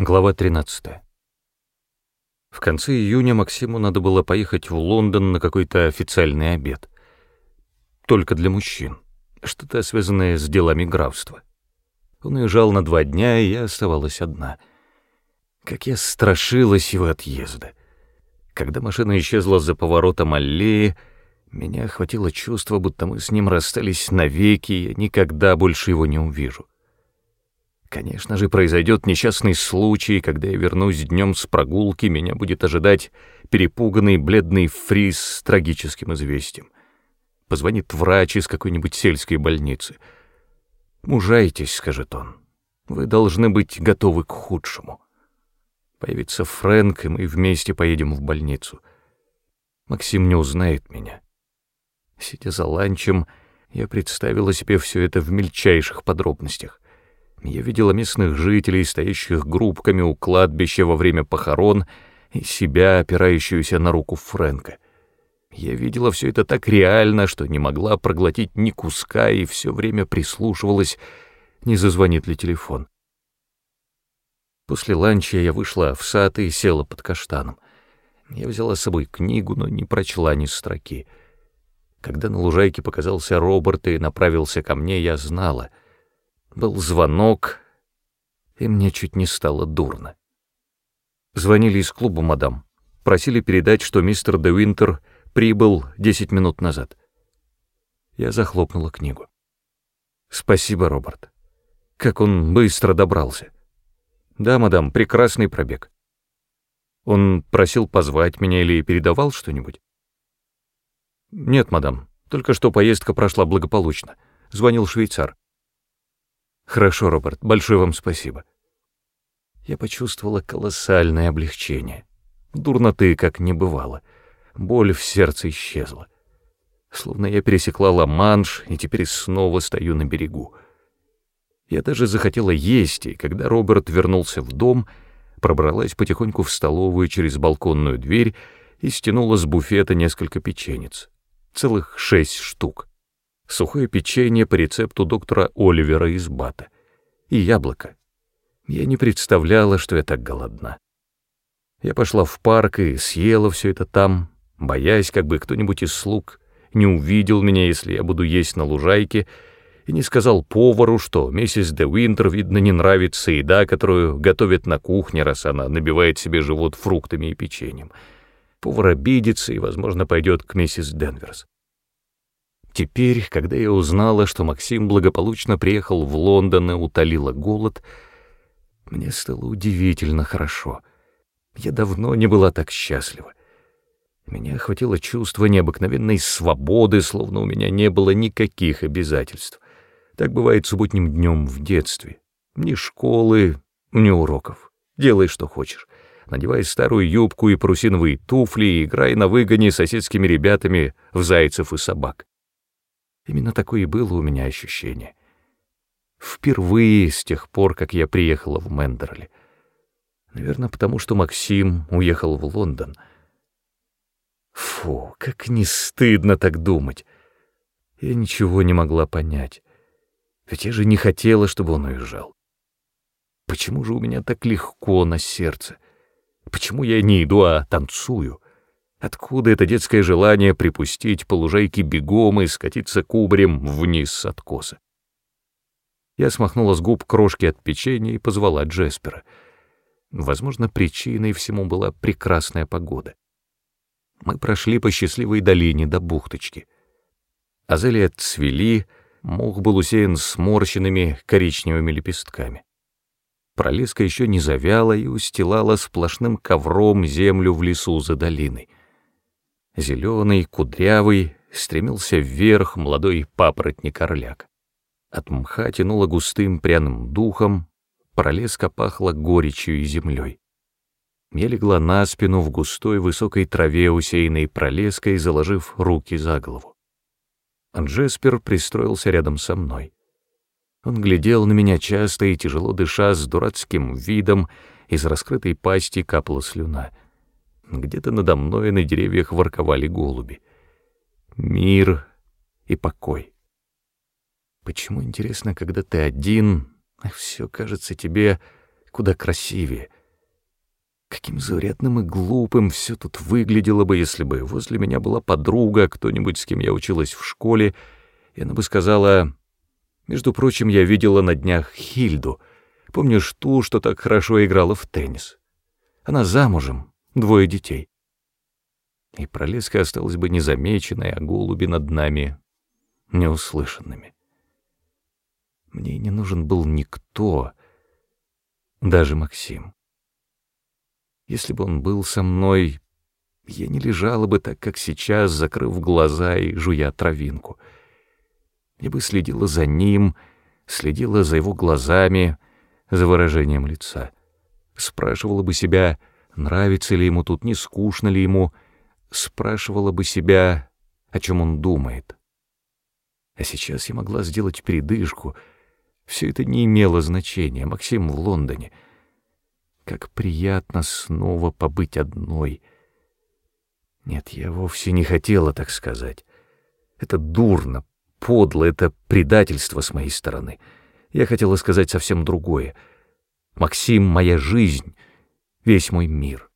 Глава 13. В конце июня Максиму надо было поехать в Лондон на какой-то официальный обед. Только для мужчин. Что-то связанное с делами графства. Он уезжал на два дня, и я оставалась одна. Как я страшилась его отъезда. Когда машина исчезла за поворотом аллеи, меня охватило чувство, будто мы с ним расстались навеки, и я никогда больше его не увижу. Конечно же, произойдет несчастный случай, когда я вернусь днем с прогулки, меня будет ожидать перепуганный бледный фриз с трагическим известием. Позвонит врач из какой-нибудь сельской больницы. «Мужайтесь», — скажет он, — «вы должны быть готовы к худшему». Появится Фрэнк, и мы вместе поедем в больницу. Максим не узнает меня. Сидя за ланчем, я представила себе все это в мельчайших подробностях — я видела местных жителей, стоящих группками у кладбища во время похорон, и себя, опирающуюся на руку Фрэнка. Я видела все это так реально, что не могла проглотить ни куска и все время прислушивалась, не зазвонит ли телефон. После ланча я вышла в сад и села под каштаном. Я взяла с собой книгу, но не прочла ни строки. Когда на лужайке показался Роберт и направился ко мне, я знала — был звонок, и мне чуть не стало дурно. Звонили из клуба, мадам. Просили передать, что мистер Де Винтер прибыл десять минут назад. Я захлопнула книгу. Спасибо, Роберт. Как он быстро добрался. Да, мадам, прекрасный пробег. Он просил позвать меня или передавал что-нибудь? Нет, мадам, только что поездка прошла благополучно. Звонил швейцар. Хорошо, Роберт, большое вам спасибо. Я почувствовала колоссальное облегчение. Дурноты как не бывало. Боль в сердце исчезла. Словно я пересекла Ла-Манш и теперь снова стою на берегу. Я даже захотела есть, и когда Роберт вернулся в дом, пробралась потихоньку в столовую через балконную дверь и стянула с буфета несколько печенец. Целых шесть штук сухое печенье по рецепту доктора Оливера из Бата и яблоко. Я не представляла, что я так голодна. Я пошла в парк и съела все это там, боясь, как бы кто-нибудь из слуг не увидел меня, если я буду есть на лужайке, и не сказал повару, что миссис де Уинтер, видно, не нравится еда, которую готовят на кухне, раз она набивает себе живот фруктами и печеньем. Повар обидится и, возможно, пойдет к миссис Денверс. Теперь, когда я узнала, что Максим благополучно приехал в Лондон и утолила голод, мне стало удивительно хорошо. Я давно не была так счастлива. Меня охватило чувство необыкновенной свободы, словно у меня не было никаких обязательств. Так бывает субботним днем в детстве. Ни школы, ни уроков. Делай, что хочешь. Надевай старую юбку и парусиновые туфли и играй на выгоне с соседскими ребятами в зайцев и собак. Именно такое и было у меня ощущение. Впервые с тех пор, как я приехала в Мендерли. Наверное, потому что Максим уехал в Лондон. Фу, как не стыдно так думать. Я ничего не могла понять. Ведь я же не хотела, чтобы он уезжал. Почему же у меня так легко на сердце? Почему я не иду, а танцую? Откуда это детское желание припустить по лужайке бегом и скатиться кубарем вниз с откоса? Я смахнула с губ крошки от печенья и позвала Джеспера. Возможно, причиной всему была прекрасная погода. Мы прошли по счастливой долине до бухточки. Азалии цвели, мох был усеян сморщенными коричневыми лепестками. Пролеска еще не завяла и устилала сплошным ковром землю в лесу за долиной. Зеленый, кудрявый, стремился вверх молодой папоротник-орляк. От мха тянуло густым пряным духом, пролеска пахла горечью и землей. Я легла на спину в густой высокой траве, усеянной пролеской, заложив руки за голову. Джеспер пристроился рядом со мной. Он глядел на меня часто и тяжело дыша с дурацким видом, из раскрытой пасти капала слюна — где-то надо мной на деревьях ворковали голуби. Мир и покой. Почему, интересно, когда ты один, все кажется тебе куда красивее. Каким заурядным и глупым все тут выглядело бы, если бы возле меня была подруга, кто-нибудь, с кем я училась в школе, и она бы сказала... Между прочим, я видела на днях Хильду. Помнишь ту, что так хорошо играла в теннис? Она замужем, двое детей. И пролеска осталась бы незамеченной, а голуби над нами неуслышанными. Мне не нужен был никто, даже Максим. Если бы он был со мной, я не лежала бы так, как сейчас, закрыв глаза и жуя травинку. Я бы следила за ним, следила за его глазами, за выражением лица. Спрашивала бы себя, нравится ли ему тут, не скучно ли ему, спрашивала бы себя, о чем он думает. А сейчас я могла сделать передышку. Все это не имело значения. Максим в Лондоне. Как приятно снова побыть одной. Нет, я вовсе не хотела так сказать. Это дурно, подло, это предательство с моей стороны. Я хотела сказать совсем другое. Максим — моя жизнь, весь мой мир.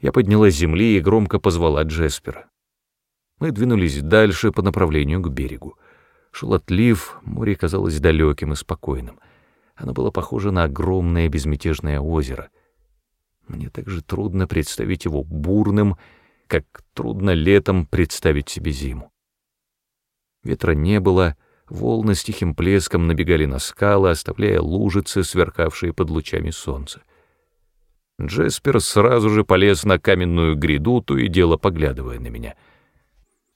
Я подняла с земли и громко позвала Джеспера. Мы двинулись дальше по направлению к берегу. Шел отлив, море казалось далеким и спокойным. Оно было похоже на огромное безмятежное озеро. Мне также трудно представить его бурным, как трудно летом представить себе зиму. Ветра не было, волны с тихим плеском набегали на скалы, оставляя лужицы, сверкавшие под лучами солнца. Джеспер сразу же полез на каменную гряду, то и дело поглядывая на меня —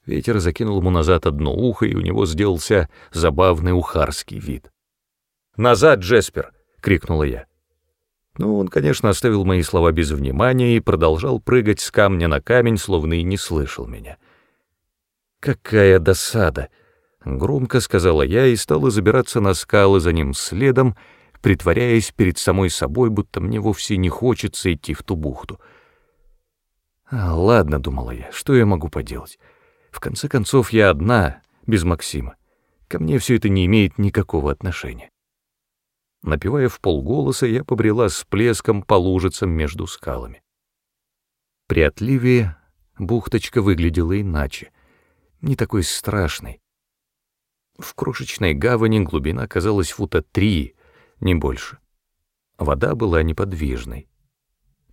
Ветер закинул ему назад одно ухо, и у него сделался забавный ухарский вид. «Назад, Джеспер!» — крикнула я. Ну, он, конечно, оставил мои слова без внимания и продолжал прыгать с камня на камень, словно и не слышал меня. «Какая досада!» — громко сказала я и стала забираться на скалы за ним следом, притворяясь перед самой собой, будто мне вовсе не хочется идти в ту бухту. «А, ладно», — думала я, — «что я могу поделать?» В конце концов, я одна, без Максима. Ко мне все это не имеет никакого отношения. Напевая в полголоса, я побрела с плеском по лужицам между скалами. При отливе бухточка выглядела иначе, не такой страшной. В крошечной гавани глубина казалась фута три, не больше. Вода была неподвижной.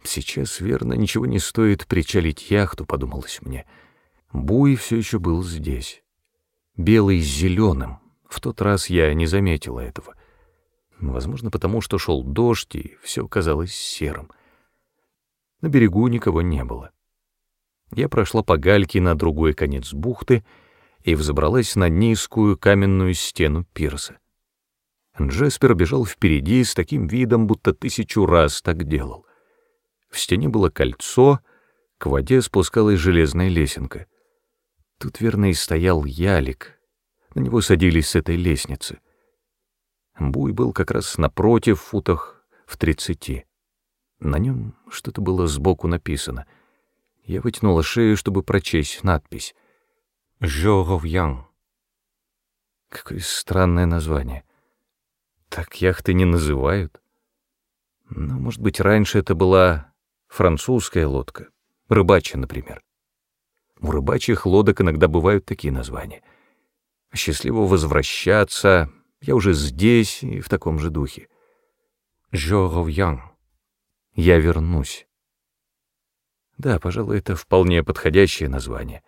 Сейчас, верно, ничего не стоит причалить яхту, подумалось мне — Буй все еще был здесь. Белый с зеленым. В тот раз я не заметила этого. Возможно, потому что шел дождь, и все казалось серым. На берегу никого не было. Я прошла по гальке на другой конец бухты и взобралась на низкую каменную стену пирса. Джеспер бежал впереди с таким видом, будто тысячу раз так делал. В стене было кольцо, к воде спускалась железная лесенка — Тут, верно, и стоял ялик. На него садились с этой лестницы. Буй был как раз напротив, в футах в тридцати. На нем что-то было сбоку написано. Я вытянула шею, чтобы прочесть надпись. «Жоговьян». Какое странное название. Так яхты не называют. Ну, может быть, раньше это была французская лодка, рыбачья, например. У рыбачьих лодок иногда бывают такие названия. «Счастливо возвращаться», «Я уже здесь» и в таком же духе. «Je reviens» — «Я вернусь». Да, пожалуй, это вполне подходящее название.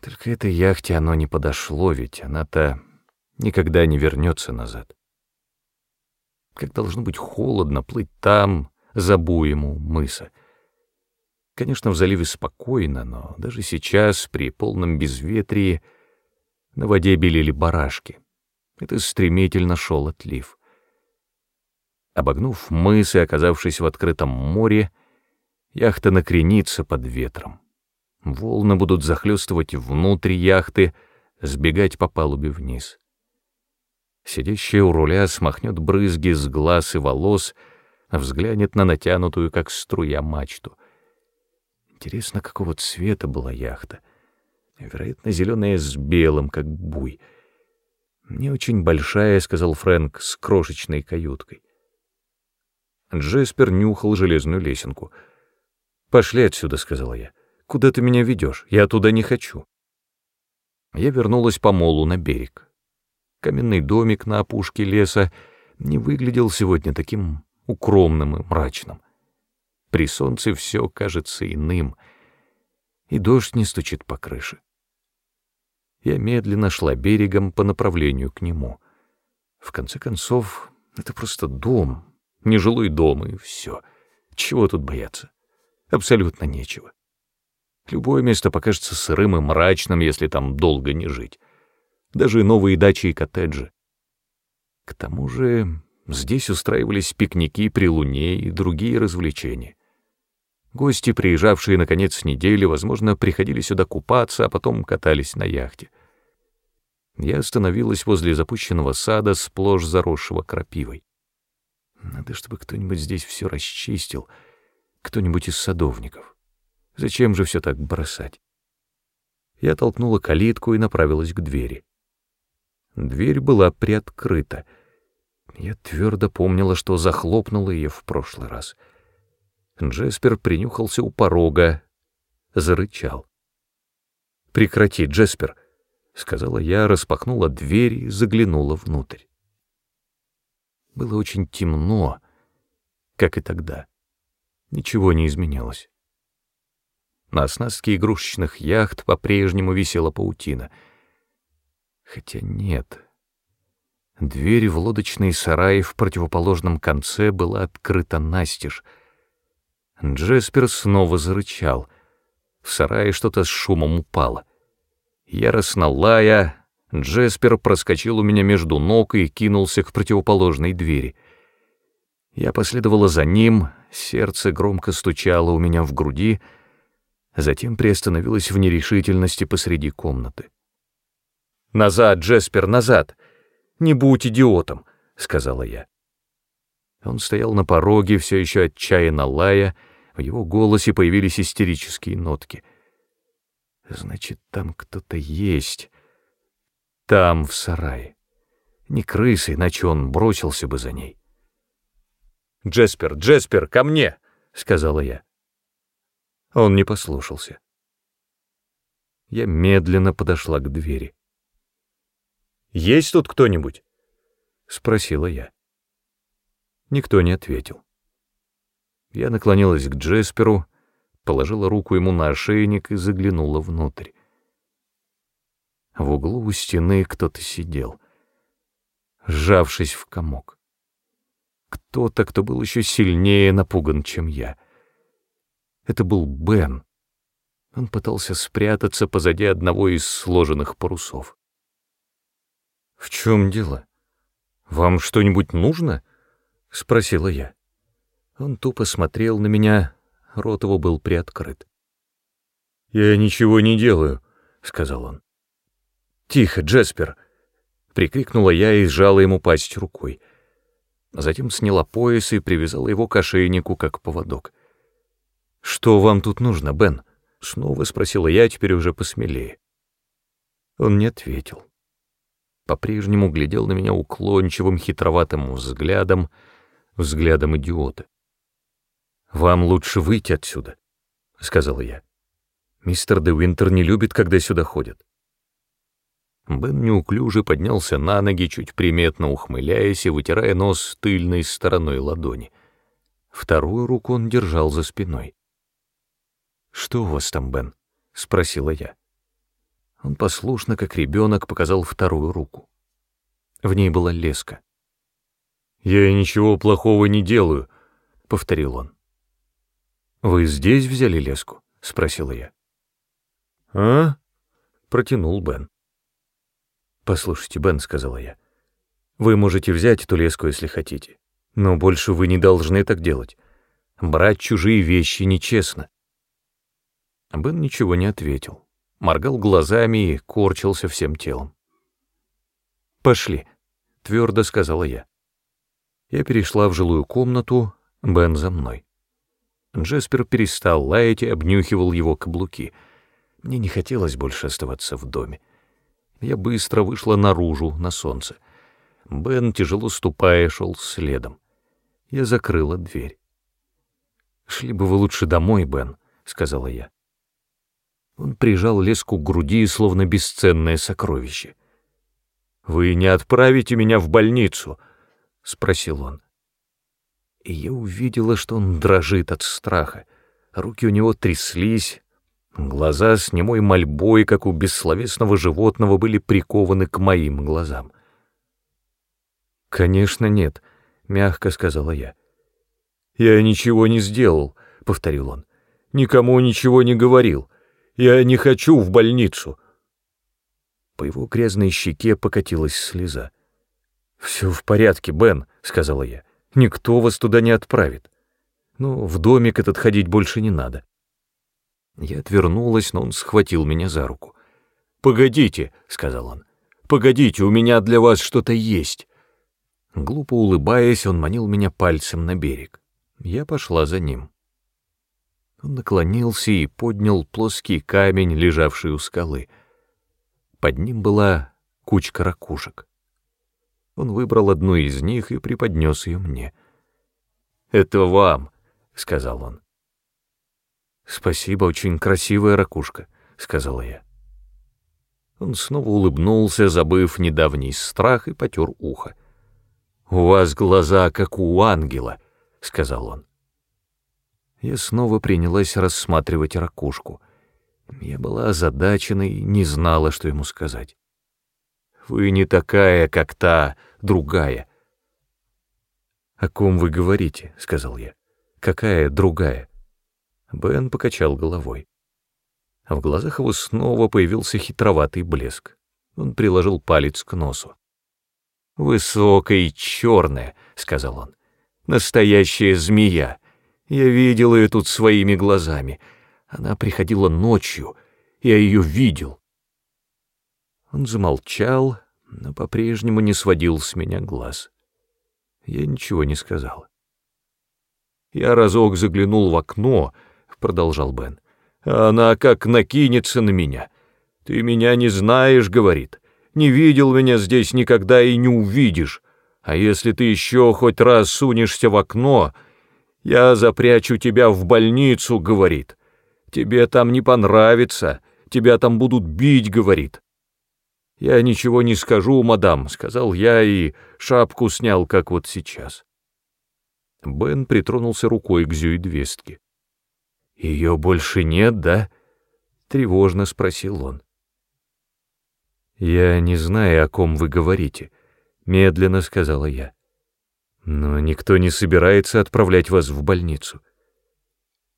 Только этой яхте оно не подошло, ведь она-то никогда не вернется назад. Как должно быть холодно плыть там, за буем у мыса. Конечно, в заливе спокойно, но даже сейчас, при полном безветрии, на воде белели барашки. Это стремительно шел отлив. Обогнув мыс и оказавшись в открытом море, яхта накренится под ветром. Волны будут захлестывать внутрь яхты, сбегать по палубе вниз. Сидящая у руля смахнет брызги с глаз и волос, взглянет на натянутую, как струя, мачту. Интересно, какого цвета была яхта. Вероятно, зеленая с белым, как буй. «Не очень большая», — сказал Фрэнк, — «с крошечной каюткой». Джеспер нюхал железную лесенку. «Пошли отсюда», — сказала я. «Куда ты меня ведешь? Я туда не хочу». Я вернулась по молу на берег. Каменный домик на опушке леса не выглядел сегодня таким укромным и мрачным. При солнце все кажется иным, и дождь не стучит по крыше. Я медленно шла берегом по направлению к нему. В конце концов, это просто дом, нежилой дом, и все. Чего тут бояться? Абсолютно нечего. Любое место покажется сырым и мрачным, если там долго не жить. Даже новые дачи и коттеджи. К тому же здесь устраивались пикники при луне и другие развлечения. Гости, приезжавшие на конец недели, возможно, приходили сюда купаться, а потом катались на яхте. Я остановилась возле запущенного сада, сплошь заросшего крапивой. Надо, чтобы кто-нибудь здесь все расчистил, кто-нибудь из садовников. Зачем же все так бросать? Я толкнула калитку и направилась к двери. Дверь была приоткрыта. Я твердо помнила, что захлопнула ее в прошлый раз — Джеспер принюхался у порога, зарычал. «Прекрати, Джеспер», — сказала я, распахнула дверь и заглянула внутрь. Было очень темно, как и тогда. Ничего не изменилось. На оснастке игрушечных яхт по-прежнему висела паутина. Хотя нет. Дверь в лодочный сарай в противоположном конце была открыта настежь, Джеспер снова зарычал. В сарае что-то с шумом упало. Яростно лая, Джеспер проскочил у меня между ног и кинулся к противоположной двери. Я последовала за ним, сердце громко стучало у меня в груди, затем приостановилось в нерешительности посреди комнаты. «Назад, Джеспер, назад! Не будь идиотом!» — сказала я. Он стоял на пороге, все еще отчаянно лая, — в его голосе появились истерические нотки. Значит, там кто-то есть. Там, в сарае. Не крысы, иначе он бросился бы за ней. «Джеспер, Джеспер, ко мне!» — сказала я. Он не послушался. Я медленно подошла к двери. «Есть тут кто-нибудь?» — спросила я. Никто не ответил. Я наклонилась к Джесперу, положила руку ему на ошейник и заглянула внутрь. В углу у стены кто-то сидел, сжавшись в комок. Кто-то, кто был еще сильнее напуган, чем я. Это был Бен. Он пытался спрятаться позади одного из сложенных парусов. «В чем дело? Вам что-нибудь нужно?» — спросила я. Он тупо смотрел на меня, рот его был приоткрыт. «Я ничего не делаю», — сказал он. «Тихо, Джеспер!» — прикрикнула я и сжала ему пасть рукой. Затем сняла пояс и привязала его к ошейнику, как поводок. «Что вам тут нужно, Бен?» — снова спросила я, теперь уже посмелее. Он не ответил. По-прежнему глядел на меня уклончивым, хитроватым взглядом, взглядом идиота. «Вам лучше выйти отсюда», — сказала я. «Мистер Де Винтер не любит, когда сюда ходят». Бен неуклюже поднялся на ноги, чуть приметно ухмыляясь и вытирая нос тыльной стороной ладони. Вторую руку он держал за спиной. «Что у вас там, Бен?» — спросила я. Он послушно, как ребенок, показал вторую руку. В ней была леска. «Я ничего плохого не делаю», — повторил он. «Вы здесь взяли леску?» — спросила я. «А?» — протянул Бен. «Послушайте, Бен», — сказала я, — «вы можете взять эту леску, если хотите, но больше вы не должны так делать. Брать чужие вещи нечестно». Бен ничего не ответил, моргал глазами и корчился всем телом. «Пошли», — твердо сказала я. Я перешла в жилую комнату, Бен за мной. Джеспер перестал лаять и обнюхивал его каблуки. Мне не хотелось больше оставаться в доме. Я быстро вышла наружу, на солнце. Бен, тяжело ступая, шел следом. Я закрыла дверь. «Шли бы вы лучше домой, Бен», — сказала я. Он прижал леску к груди, словно бесценное сокровище. «Вы не отправите меня в больницу?» — спросил он. И я увидела, что он дрожит от страха. Руки у него тряслись, глаза с немой мольбой, как у бессловесного животного, были прикованы к моим глазам. «Конечно нет», — мягко сказала я. «Я ничего не сделал», — повторил он. «Никому ничего не говорил. Я не хочу в больницу». По его грязной щеке покатилась слеза. «Все в порядке, Бен», — сказала я. «Никто вас туда не отправит. Ну, в домик этот ходить больше не надо». Я отвернулась, но он схватил меня за руку. «Погодите», — сказал он. «Погодите, у меня для вас что-то есть». Глупо улыбаясь, он манил меня пальцем на берег. Я пошла за ним. Он наклонился и поднял плоский камень, лежавший у скалы. Под ним была кучка ракушек. Он выбрал одну из них и преподнес ее мне. «Это вам», — сказал он. «Спасибо, очень красивая ракушка», — сказала я. Он снова улыбнулся, забыв недавний страх, и потер ухо. «У вас глаза, как у ангела», — сказал он. Я снова принялась рассматривать ракушку. Я была озадачена и не знала, что ему сказать. «Вы не такая, как та другая». «О ком вы говорите?» — сказал я. «Какая другая?» Бен покачал головой. В глазах его снова появился хитроватый блеск. Он приложил палец к носу. «Высокая и черная», — сказал он. «Настоящая змея. Я видел ее тут своими глазами. Она приходила ночью, я ее видел». Он замолчал, но по-прежнему не сводил с меня глаз. Я ничего не сказал. Я разок заглянул в окно, — продолжал Бен. «А она как накинется на меня. Ты меня не знаешь, — говорит не видел меня здесь никогда и не увидишь. А если ты еще хоть раз сунешься в окно, я запрячу тебя в больницу, — говорит. Тебе там не понравится, тебя там будут бить, — говорит. Я ничего не скажу, мадам, — сказал я и шапку снял, как вот сейчас. Бен притронулся рукой к зюидвестке. «Ее больше нет, да?» — тревожно спросил он. «Я не знаю, о ком вы говорите», — медленно сказала я. «Но никто не собирается отправлять вас в больницу.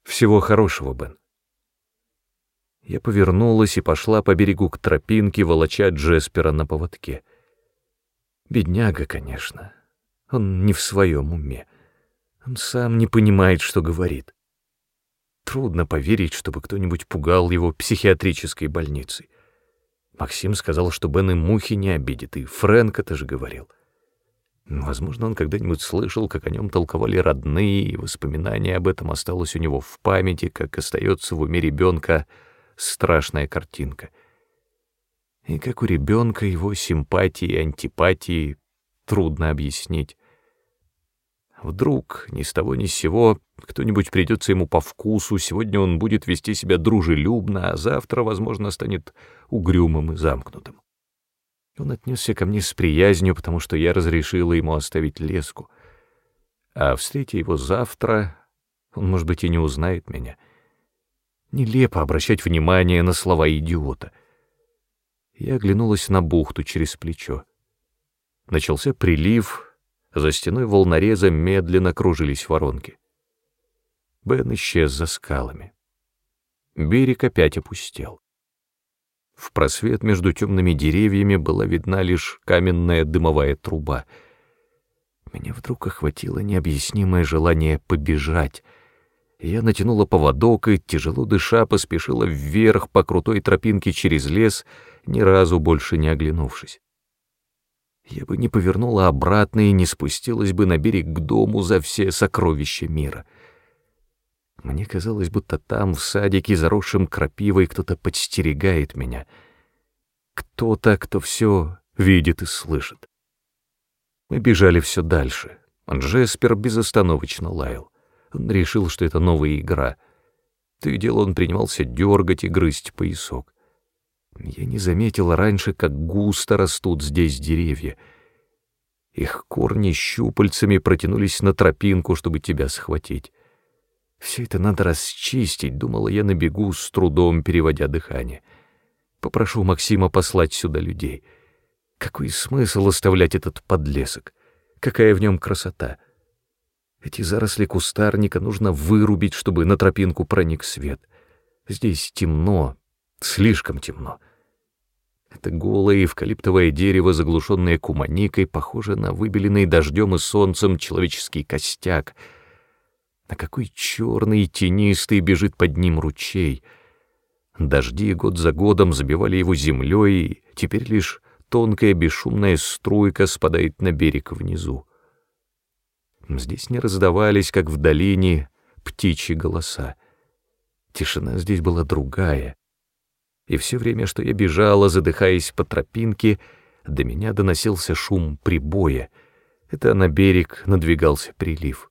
Всего хорошего, Бен». Я повернулась и пошла по берегу к тропинке, волоча Джеспера на поводке. Бедняга, конечно. Он не в своем уме. Он сам не понимает, что говорит. Трудно поверить, чтобы кто-нибудь пугал его психиатрической больницей. Максим сказал, что Бен и мухи не обидит, и Фрэнк это же говорил. Возможно, он когда-нибудь слышал, как о нем толковали родные, и воспоминание об этом осталось у него в памяти, как остается в уме ребенка страшная картинка. И как у ребенка его симпатии и антипатии трудно объяснить. Вдруг, ни с того ни с сего, кто-нибудь придется ему по вкусу, сегодня он будет вести себя дружелюбно, а завтра, возможно, станет угрюмым и замкнутым. Он отнесся ко мне с приязнью, потому что я разрешила ему оставить леску. А встретя его завтра, он, может быть, и не узнает меня. Нелепо обращать внимание на слова идиота. Я оглянулась на бухту через плечо. Начался прилив, за стеной волнореза медленно кружились воронки. Бен исчез за скалами. Берег опять опустел. В просвет между темными деревьями была видна лишь каменная дымовая труба. Меня вдруг охватило необъяснимое желание побежать. Я натянула поводок и, тяжело дыша, поспешила вверх по крутой тропинке через лес, ни разу больше не оглянувшись я бы не повернула обратно и не спустилась бы на берег к дому за все сокровища мира. Мне казалось, будто там, в садике, заросшем крапивой, кто-то подстерегает меня. Кто-то, кто все видит и слышит. Мы бежали все дальше. Джеспер безостановочно лаял. Он решил, что это новая игра. То и дело он принимался дергать и грызть поясок. Я не заметил раньше, как густо растут здесь деревья. Их корни щупальцами протянулись на тропинку, чтобы тебя схватить. Все это надо расчистить, думала я на бегу, с трудом переводя дыхание. Попрошу Максима послать сюда людей. Какой смысл оставлять этот подлесок? Какая в нем красота? Эти заросли кустарника нужно вырубить, чтобы на тропинку проник свет. Здесь темно, слишком темно. Это голое эвкалиптовое дерево, заглушенное куманикой, похоже на выбеленный дождем и солнцем человеческий костяк. На какой черный и тенистый бежит под ним ручей. Дожди год за годом забивали его землей, и теперь лишь тонкая бесшумная струйка спадает на берег внизу. Здесь не раздавались, как в долине, птичьи голоса. Тишина здесь была другая. И все время, что я бежала, задыхаясь по тропинке, до меня доносился шум прибоя. Это на берег надвигался прилив.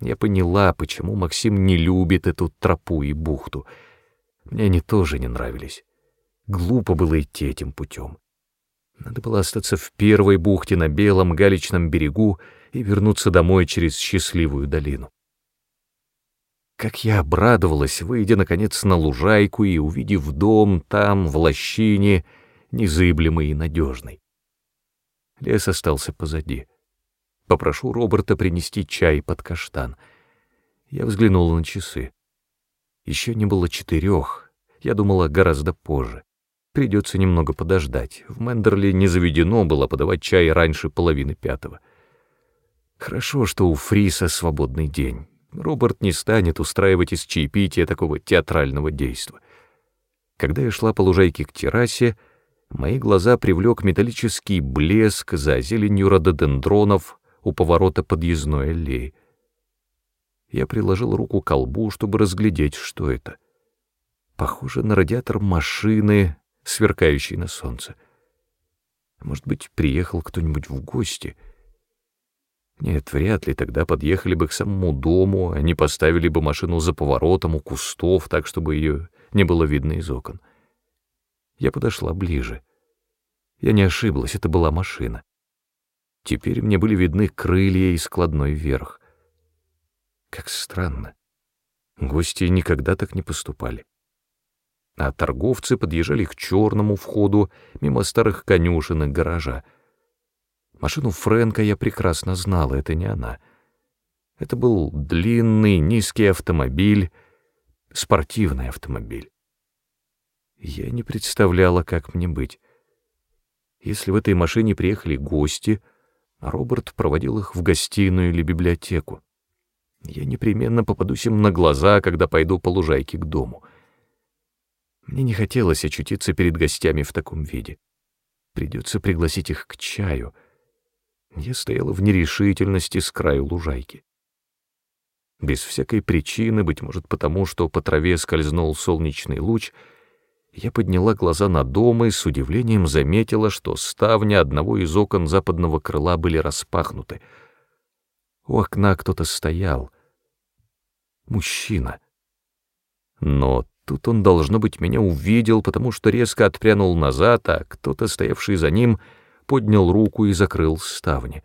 Я поняла, почему Максим не любит эту тропу и бухту. Мне они тоже не нравились. Глупо было идти этим путем. Надо было остаться в первой бухте на белом галечном берегу и вернуться домой через счастливую долину. Как я обрадовалась, выйдя, наконец, на лужайку и увидев дом там, в лощине, незыблемый и надежный. Лес остался позади. Попрошу Роберта принести чай под каштан. Я взглянула на часы. Еще не было четырех, я думала гораздо позже. Придется немного подождать. В Мендерли не заведено было подавать чай раньше половины пятого. Хорошо, что у Фриса свободный день. Роберт не станет устраивать из чаепития такого театрального действа. Когда я шла по лужайке к террасе, мои глаза привлек металлический блеск за зеленью рододендронов у поворота подъездной аллеи. Я приложил руку к колбу, чтобы разглядеть, что это. Похоже на радиатор машины, сверкающий на солнце. Может быть, приехал кто-нибудь в гости? Нет, вряд ли тогда подъехали бы к самому дому, они поставили бы машину за поворотом у кустов, так, чтобы ее не было видно из окон. Я подошла ближе. Я не ошиблась, это была машина. Теперь мне были видны крылья и складной верх. Как странно. Гости никогда так не поступали а торговцы подъезжали к черному входу мимо старых конюшен и гаража. Машину Фрэнка я прекрасно знала, это не она. Это был длинный, низкий автомобиль, спортивный автомобиль. Я не представляла, как мне быть. Если в этой машине приехали гости, Роберт проводил их в гостиную или библиотеку. Я непременно попадусь им на глаза, когда пойду по лужайке к дому — мне не хотелось очутиться перед гостями в таком виде. Придется пригласить их к чаю. Я стояла в нерешительности с краю лужайки. Без всякой причины, быть может потому, что по траве скользнул солнечный луч, я подняла глаза на дом и с удивлением заметила, что ставни одного из окон западного крыла были распахнуты. У окна кто-то стоял. Мужчина. Но Тут он, должно быть, меня увидел, потому что резко отпрянул назад, а кто-то, стоявший за ним, поднял руку и закрыл ставни.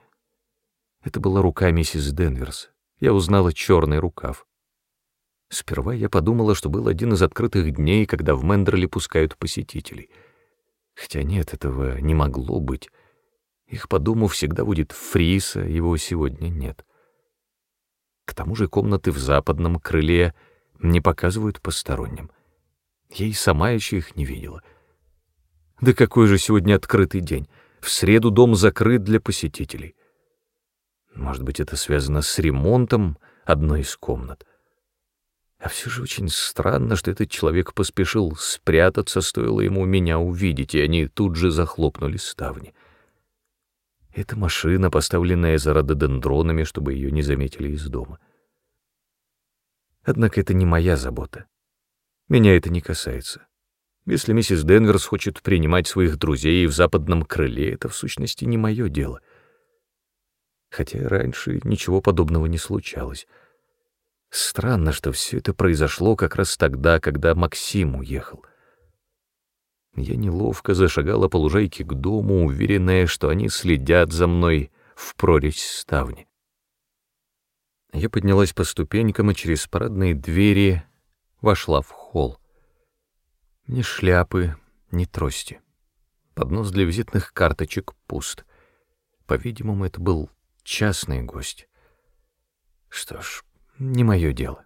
Это была рука миссис Денверс. Я узнала черный рукав. Сперва я подумала, что был один из открытых дней, когда в Мендерле пускают посетителей. Хотя нет, этого не могло быть. Их по дому всегда будет Фриса, его сегодня нет. К тому же комнаты в западном крыле — не показывают посторонним. Я и сама еще их не видела. Да какой же сегодня открытый день? В среду дом закрыт для посетителей. Может быть, это связано с ремонтом одной из комнат. А все же очень странно, что этот человек поспешил спрятаться, стоило ему меня увидеть, и они тут же захлопнули ставни. Это машина, поставленная за рододендронами, чтобы ее не заметили из дома. — Однако это не моя забота. Меня это не касается. Если миссис Денверс хочет принимать своих друзей в западном крыле, это в сущности не мое дело. хотя раньше ничего подобного не случалось. Странно, что все это произошло как раз тогда, когда Максим уехал. Я неловко зашагала по лужайке к дому, уверенная, что они следят за мной в прорезь ставни. Я поднялась по ступенькам и через парадные двери вошла в холл. Ни шляпы, ни трости. Поднос для визитных карточек пуст. По-видимому, это был частный гость. Что ж, не мое дело.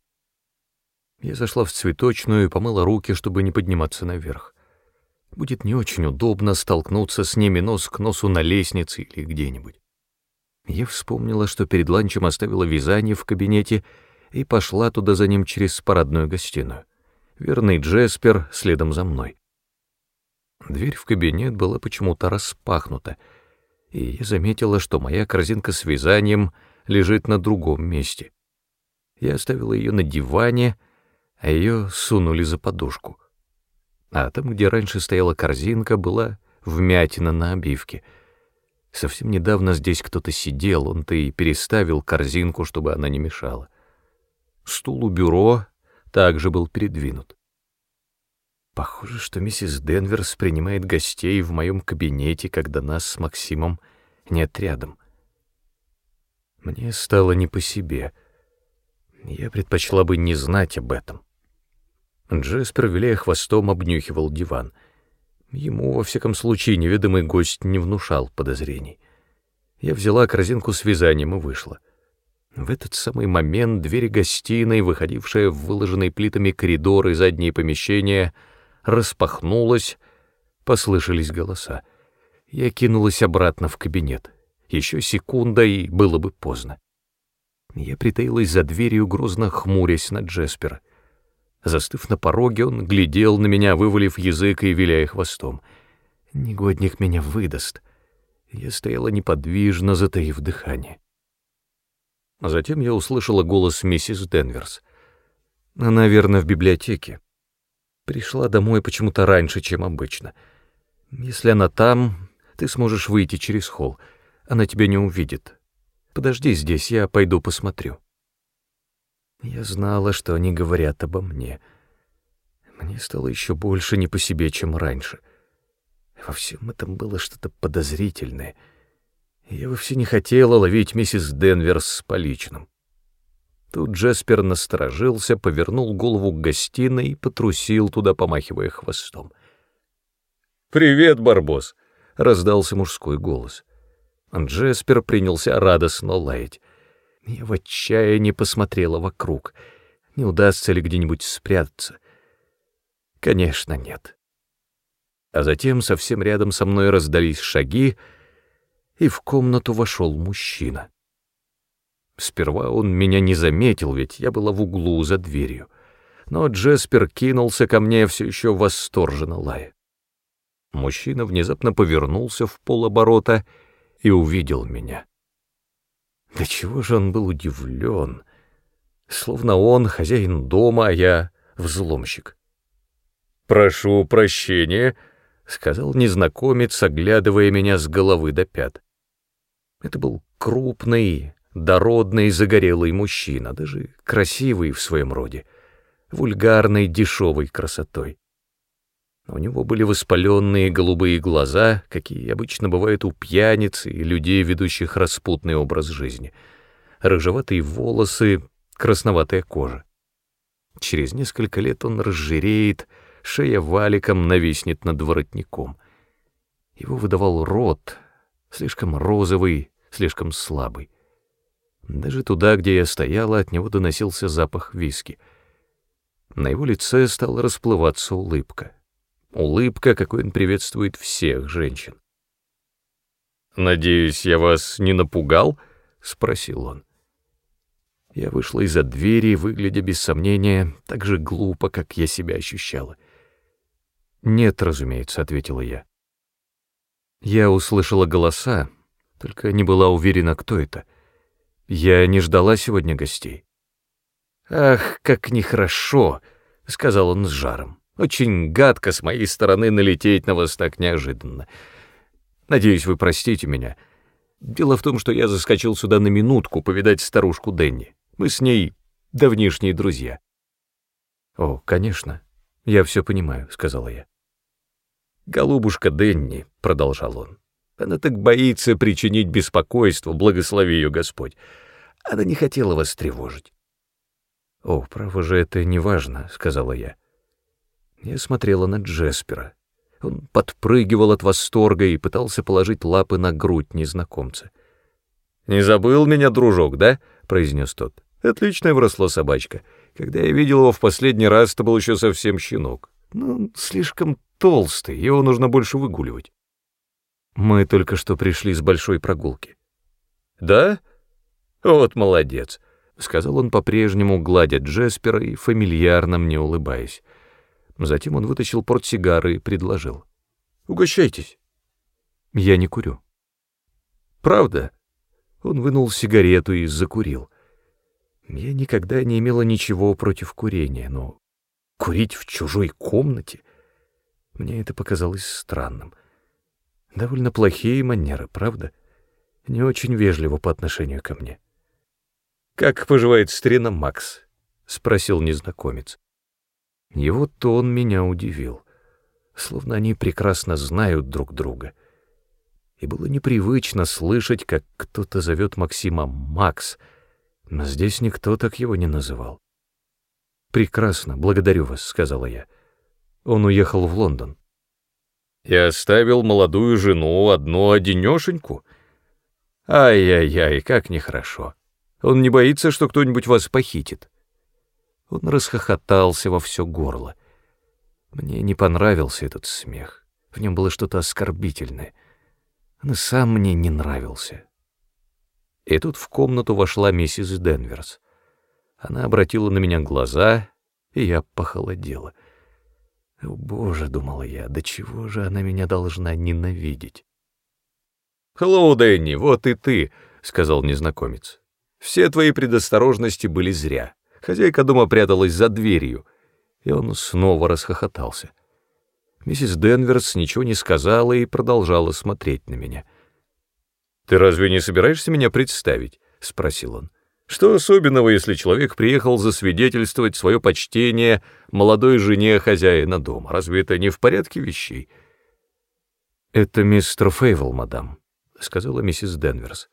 Я зашла в цветочную и помыла руки, чтобы не подниматься наверх. Будет не очень удобно столкнуться с ними нос к носу на лестнице или где-нибудь. Я вспомнила, что перед ланчем оставила вязание в кабинете и пошла туда за ним через парадную гостиную. Верный Джеспер следом за мной. Дверь в кабинет была почему-то распахнута, и я заметила, что моя корзинка с вязанием лежит на другом месте. Я оставила ее на диване, а ее сунули за подушку. А там, где раньше стояла корзинка, была вмятина на обивке — Совсем недавно здесь кто-то сидел, он-то и переставил корзинку, чтобы она не мешала. Стул у бюро также был передвинут. Похоже, что миссис Денверс принимает гостей в моем кабинете, когда нас с Максимом нет рядом. Мне стало не по себе. Я предпочла бы не знать об этом. Джеспер, виляя хвостом, обнюхивал диван — Ему, во всяком случае, неведомый гость не внушал подозрений. Я взяла корзинку с вязанием и вышла. В этот самый момент двери гостиной, выходившая в выложенные плитами коридор и задние помещения, распахнулась, послышались голоса. Я кинулась обратно в кабинет. Еще секунда, и было бы поздно. Я притаилась за дверью, грозно хмурясь на Джеспера. Застыв на пороге, он глядел на меня, вывалив язык и виляя хвостом. Негодник меня выдаст. Я стояла неподвижно, затаив дыхание. Затем я услышала голос миссис Денверс. Она, верно, в библиотеке. Пришла домой почему-то раньше, чем обычно. Если она там, ты сможешь выйти через холл. Она тебя не увидит. Подожди здесь, я пойду посмотрю. Я знала, что они говорят обо мне. Мне стало еще больше не по себе, чем раньше. Во всем этом было что-то подозрительное. Я вовсе не хотела ловить миссис Денверс с поличным. Тут Джеспер насторожился, повернул голову к гостиной и потрусил туда, помахивая хвостом. «Привет, Барбос!» — раздался мужской голос. Джеспер принялся радостно лаять. Я в отчаянии посмотрела вокруг. Не удастся ли где-нибудь спрятаться? Конечно, нет. А затем совсем рядом со мной раздались шаги, и в комнату вошел мужчина. Сперва он меня не заметил, ведь я была в углу за дверью. Но Джеспер кинулся ко мне все еще восторженно лая. Мужчина внезапно повернулся в полоборота и увидел меня. Да чего же он был удивлен, словно он хозяин дома, а я взломщик. «Прошу прощения», — сказал незнакомец, оглядывая меня с головы до пят. Это был крупный, дородный, загорелый мужчина, даже красивый в своем роде, вульгарной, дешевой красотой. У него были воспаленные голубые глаза, какие обычно бывают у пьяниц и людей, ведущих распутный образ жизни, рыжеватые волосы, красноватая кожа. Через несколько лет он разжиреет, шея валиком нависнет над воротником. Его выдавал рот, слишком розовый, слишком слабый. Даже туда, где я стояла, от него доносился запах виски. На его лице стала расплываться улыбка улыбка, какой он приветствует всех женщин. «Надеюсь, я вас не напугал?» — спросил он. Я вышла из-за двери, выглядя без сомнения так же глупо, как я себя ощущала. «Нет, разумеется», — ответила я. Я услышала голоса, только не была уверена, кто это. Я не ждала сегодня гостей. «Ах, как нехорошо!» — сказал он с жаром. Очень гадко с моей стороны налететь на вас так неожиданно. Надеюсь, вы простите меня. Дело в том, что я заскочил сюда на минутку повидать старушку Денни. Мы с ней давнишние друзья. О, конечно, я все понимаю, сказала я. Голубушка Денни, продолжал он, она так боится причинить беспокойство, благослови ее Господь. Она не хотела вас тревожить. «О, право же, это не важно», — сказала я. Я смотрела на Джеспера. Он подпрыгивал от восторга и пытался положить лапы на грудь незнакомца. «Не забыл меня, дружок, да?» — произнес тот. «Отличная выросла собачка. Когда я видел его в последний раз, это был еще совсем щенок. Ну, слишком толстый, его нужно больше выгуливать». Мы только что пришли с большой прогулки. «Да? Вот молодец», — сказал он по-прежнему, гладя Джеспера и фамильярно мне улыбаясь. Затем он вытащил портсигары и предложил. «Угощайтесь». «Я не курю». «Правда?» Он вынул сигарету и закурил. Я никогда не имела ничего против курения, но курить в чужой комнате... Мне это показалось странным. Довольно плохие манеры, правда? Не очень вежливо по отношению ко мне. «Как поживает старина Макс?» — спросил незнакомец. Его тон меня удивил, словно они прекрасно знают друг друга. И было непривычно слышать, как кто-то зовет Максима Макс, но здесь никто так его не называл. «Прекрасно, благодарю вас», — сказала я. Он уехал в Лондон. «Я оставил молодую жену одну-одинешеньку? Ай-яй-яй, как нехорошо. Он не боится, что кто-нибудь вас похитит?» Он расхохотался во все горло. Мне не понравился этот смех. В нем было что-то оскорбительное. Он и сам мне не нравился. И тут в комнату вошла миссис Денверс. Она обратила на меня глаза, и я похолодела. «О, Боже!» — думала я, — «до чего же она меня должна ненавидеть?» «Хеллоу, Дэнни, вот и ты!» — сказал незнакомец. «Все твои предосторожности были зря. Хозяйка дома пряталась за дверью, и он снова расхохотался. Миссис Денверс ничего не сказала и продолжала смотреть на меня. «Ты разве не собираешься меня представить?» — спросил он. «Что особенного, если человек приехал засвидетельствовать свое почтение молодой жене хозяина дома? Разве это не в порядке вещей?» «Это мистер Фейвел, мадам», — сказала миссис Денверс.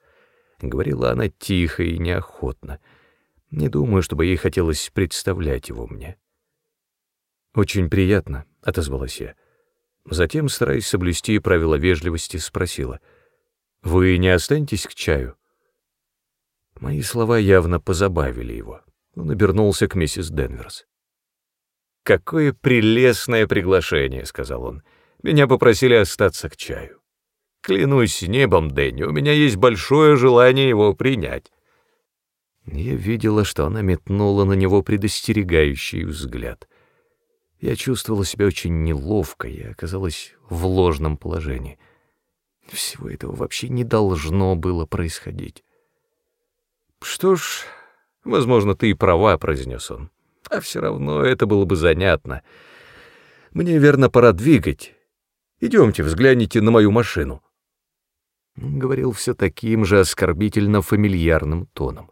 Говорила она тихо и неохотно. Не думаю, чтобы ей хотелось представлять его мне. «Очень приятно», — отозвалась я. Затем, стараясь соблюсти правила вежливости, спросила. «Вы не останетесь к чаю?» Мои слова явно позабавили его. Он обернулся к миссис Денверс. «Какое прелестное приглашение», — сказал он. «Меня попросили остаться к чаю. Клянусь небом, Дэнни, у меня есть большое желание его принять». Я видела, что она метнула на него предостерегающий взгляд. Я чувствовала себя очень неловко, я оказалась в ложном положении. Всего этого вообще не должно было происходить. «Что ж, возможно, ты и права», — произнес он. «А все равно это было бы занятно. Мне, верно, пора двигать. Идемте, взгляните на мою машину». Он говорил все таким же оскорбительно-фамильярным тоном —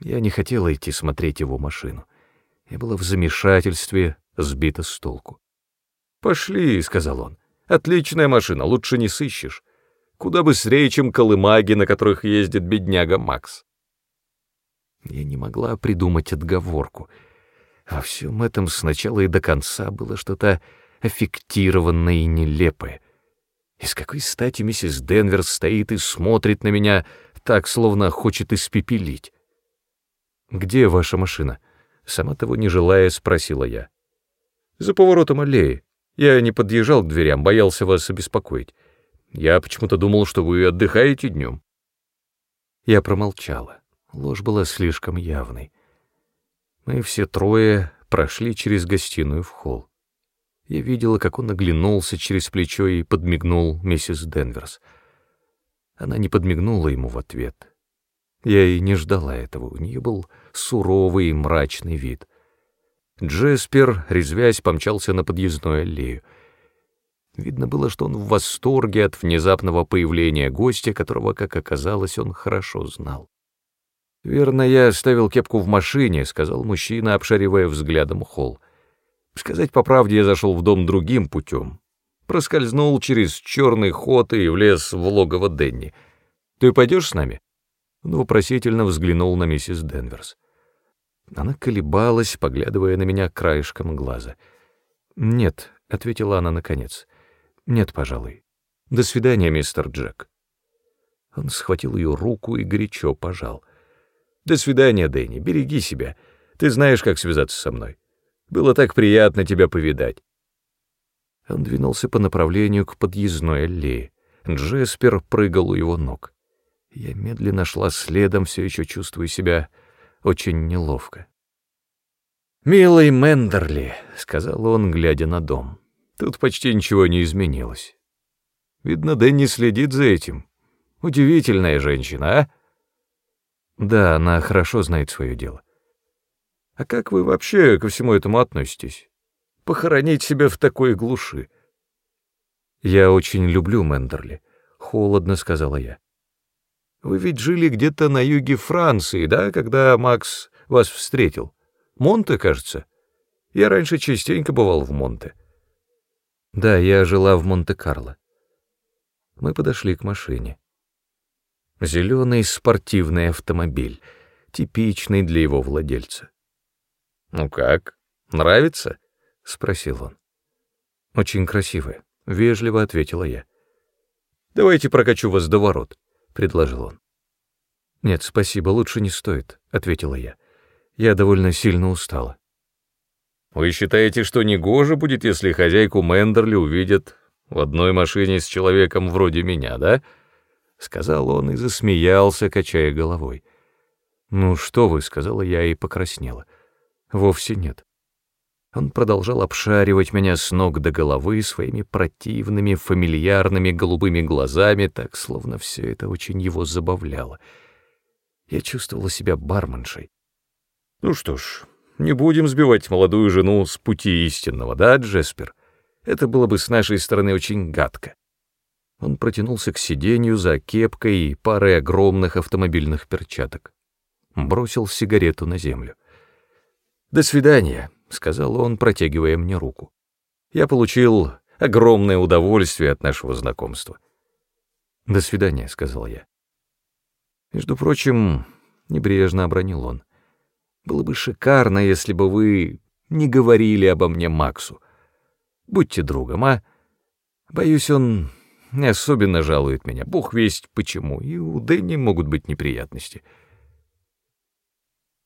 я не хотела идти смотреть его машину. Я была в замешательстве, сбита с толку. «Пошли», — сказал он. «Отличная машина, лучше не сыщешь. Куда быстрее, чем колымаги, на которых ездит бедняга Макс». Я не могла придумать отговорку. Во всем этом сначала и до конца было что-то аффектированное и нелепое. Из какой стати миссис Денвер стоит и смотрит на меня так, словно хочет испепелить? «Где ваша машина?» Сама того не желая, спросила я. «За поворотом аллеи. Я не подъезжал к дверям, боялся вас обеспокоить. Я почему-то думал, что вы отдыхаете днем». Я промолчала. Ложь была слишком явной. Мы все трое прошли через гостиную в холл. Я видела, как он оглянулся через плечо и подмигнул миссис Денверс. Она не подмигнула ему в ответ. Я и не ждала этого, у нее был суровый и мрачный вид. Джеспер, резвясь, помчался на подъездную аллею. Видно было, что он в восторге от внезапного появления гостя, которого, как оказалось, он хорошо знал. «Верно, я оставил кепку в машине», — сказал мужчина, обшаривая взглядом холл. «Сказать по правде, я зашел в дом другим путем. Проскользнул через черный ход и влез в логово Денни. Ты пойдешь с нами?» Он вопросительно взглянул на миссис Денверс. Она колебалась, поглядывая на меня краешком глаза. «Нет», — ответила она наконец. «Нет, пожалуй. До свидания, мистер Джек». Он схватил ее руку и горячо пожал. «До свидания, Дэнни, береги себя. Ты знаешь, как связаться со мной. Было так приятно тебя повидать». Он двинулся по направлению к подъездной аллее. Джеспер прыгал у его ног. Я медленно шла следом, все еще чувствуя себя очень неловко. «Милый Мендерли», — сказал он, глядя на дом, — «тут почти ничего не изменилось. Видно, Дэнни следит за этим. Удивительная женщина, а?» «Да, она хорошо знает свое дело». «А как вы вообще ко всему этому относитесь? Похоронить себя в такой глуши?» «Я очень люблю Мендерли», — холодно сказала я. Вы ведь жили где-то на юге Франции, да, когда Макс вас встретил? Монте, кажется. Я раньше частенько бывал в Монте. Да, я жила в Монте-Карло. Мы подошли к машине. Зеленый спортивный автомобиль, типичный для его владельца. «Ну как, нравится?» — спросил он. «Очень красивая», — вежливо ответила я. «Давайте прокачу вас до ворот» предложил он. «Нет, спасибо, лучше не стоит», — ответила я. «Я довольно сильно устала». «Вы считаете, что негоже будет, если хозяйку Мендерли увидят в одной машине с человеком вроде меня, да?» — сказал он и засмеялся, качая головой. «Ну что вы», — сказала я и покраснела. «Вовсе нет». Он продолжал обшаривать меня с ног до головы своими противными, фамильярными голубыми глазами, так, словно все это очень его забавляло. Я чувствовала себя барменшей. «Ну что ж, не будем сбивать молодую жену с пути истинного, да, Джеспер? Это было бы с нашей стороны очень гадко». Он протянулся к сиденью за кепкой и парой огромных автомобильных перчаток. Бросил сигарету на землю. «До свидания», — сказал он, протягивая мне руку. «Я получил огромное удовольствие от нашего знакомства». «До свидания», — сказал я. Между прочим, небрежно обронил он. «Было бы шикарно, если бы вы не говорили обо мне Максу. Будьте другом, а? Боюсь, он не особенно жалует меня. Бог весть почему, и у Дэнни могут быть неприятности».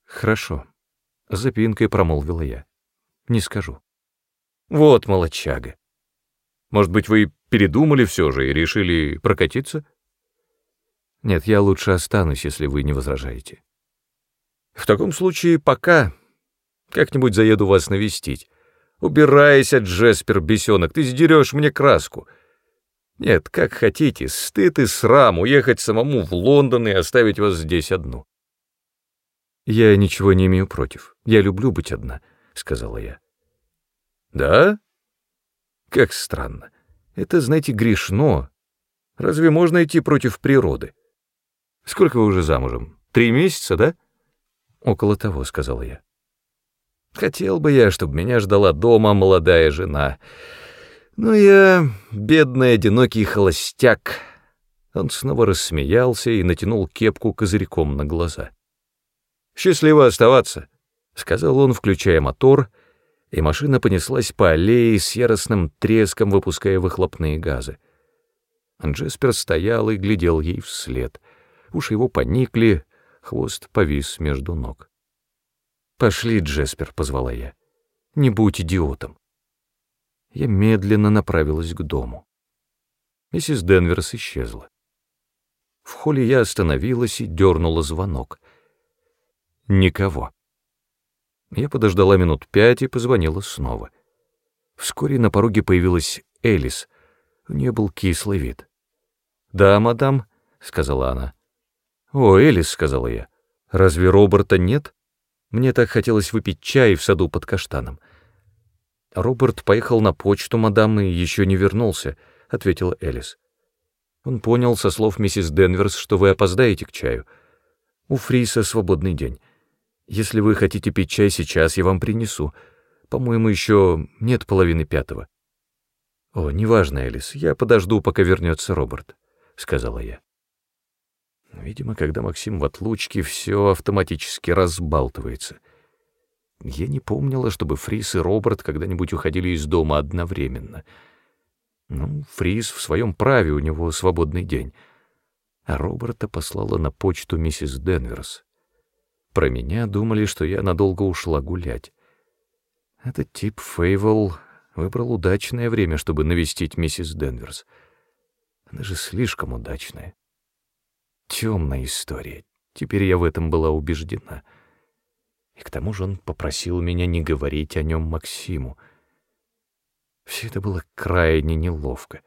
«Хорошо», — запинкой промолвила я. Не скажу. Вот молочага. Может быть, вы передумали все же и решили прокатиться? Нет, я лучше останусь, если вы не возражаете. В таком случае пока. Как-нибудь заеду вас навестить. Убирайся, Джеспер, бесенок, ты сдерешь мне краску. Нет, как хотите, стыд и срам уехать самому в Лондон и оставить вас здесь одну. Я ничего не имею против. Я люблю быть одна. — сказала я. «Да? Как странно. Это, знаете, грешно. Разве можно идти против природы? Сколько вы уже замужем? Три месяца, да?» «Около того», — сказала я. «Хотел бы я, чтобы меня ждала дома молодая жена. Но я бедный одинокий холостяк». Он снова рассмеялся и натянул кепку козырьком на глаза. «Счастливо оставаться», — сказал он, включая мотор, и машина понеслась по аллее с яростным треском, выпуская выхлопные газы. Джеспер стоял и глядел ей вслед. Уши его поникли, хвост повис между ног. «Пошли, Джеспер», — позвала я. «Не будь идиотом». Я медленно направилась к дому. Миссис Денверс исчезла. В холле я остановилась и дернула звонок. Никого. Я подождала минут пять и позвонила снова. Вскоре на пороге появилась Элис. У нее был кислый вид. «Да, мадам», — сказала она. «О, Элис», — сказала я, — «разве Роберта нет? Мне так хотелось выпить чай в саду под каштаном». «Роберт поехал на почту, мадам, и еще не вернулся», — ответила Элис. «Он понял со слов миссис Денверс, что вы опоздаете к чаю. У Фриса свободный день. Если вы хотите пить чай сейчас, я вам принесу. По-моему, еще нет половины пятого». «О, неважно, Элис, я подожду, пока вернется Роберт», — сказала я. Видимо, когда Максим в отлучке, все автоматически разбалтывается — я не помнила, чтобы Фрис и Роберт когда-нибудь уходили из дома одновременно. Ну, Фрис в своем праве, у него свободный день. А Роберта послала на почту миссис Денверс. Про меня думали, что я надолго ушла гулять. Этот тип Фейвол выбрал удачное время, чтобы навестить миссис Денверс. Она же слишком удачная. Темная история. Теперь я в этом была убеждена. — и к тому же он попросил меня не говорить о нем Максиму. Все это было крайне неловко.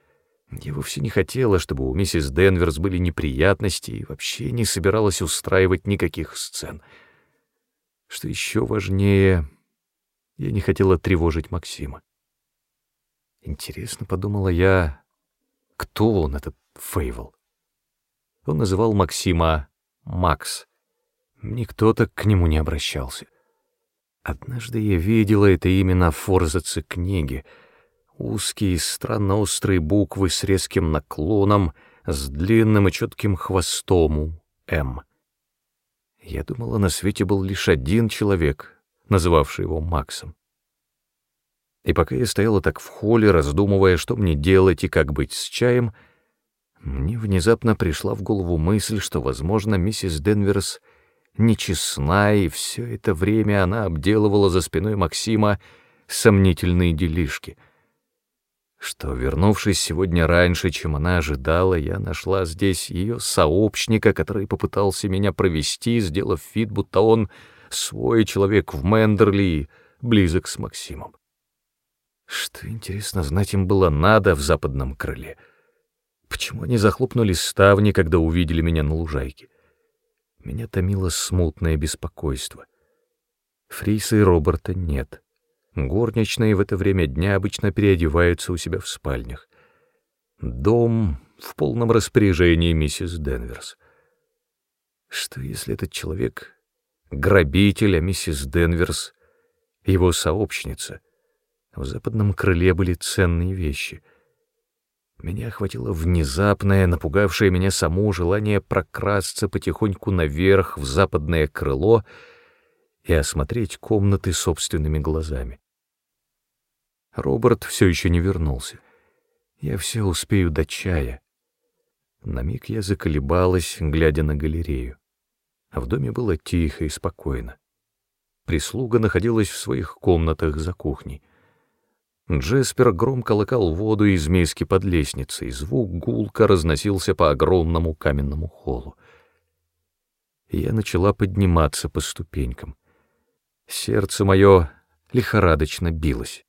Я вовсе не хотела, чтобы у миссис Денверс были неприятности и вообще не собиралась устраивать никаких сцен. Что еще важнее, я не хотела тревожить Максима. Интересно, подумала я, кто он, этот Фейвол? Он называл Максима Макс — Никто так к нему не обращался. Однажды я видела это имя на форзаце книги. Узкие, странно острые буквы с резким наклоном, с длинным и четким хвостом у «М». Я думала, на свете был лишь один человек, называвший его Максом. И пока я стояла так в холле, раздумывая, что мне делать и как быть с чаем, мне внезапно пришла в голову мысль, что, возможно, миссис Денверс — нечестна, и все это время она обделывала за спиной Максима сомнительные делишки. Что, вернувшись сегодня раньше, чем она ожидала, я нашла здесь ее сообщника, который попытался меня провести, сделав вид, будто он свой человек в Мендерли близок с Максимом. Что, интересно, знать им было надо в западном крыле? Почему они захлопнули ставни, когда увидели меня на лужайке? Меня томило смутное беспокойство. Фриса и Роберта нет. Горничные в это время дня обычно переодеваются у себя в спальнях. Дом в полном распоряжении миссис Денверс. Что если этот человек — грабитель, а миссис Денверс — его сообщница? В западном крыле были ценные вещи — меня охватило внезапное, напугавшее меня саму желание прокрасться потихоньку наверх в западное крыло и осмотреть комнаты собственными глазами. Роберт все еще не вернулся. Я все успею до чая. На миг я заколебалась, глядя на галерею. В доме было тихо и спокойно. Прислуга находилась в своих комнатах за кухней — Джеспер громко лакал воду из миски под лестницей, звук гулко разносился по огромному каменному холлу. Я начала подниматься по ступенькам. Сердце мое лихорадочно билось.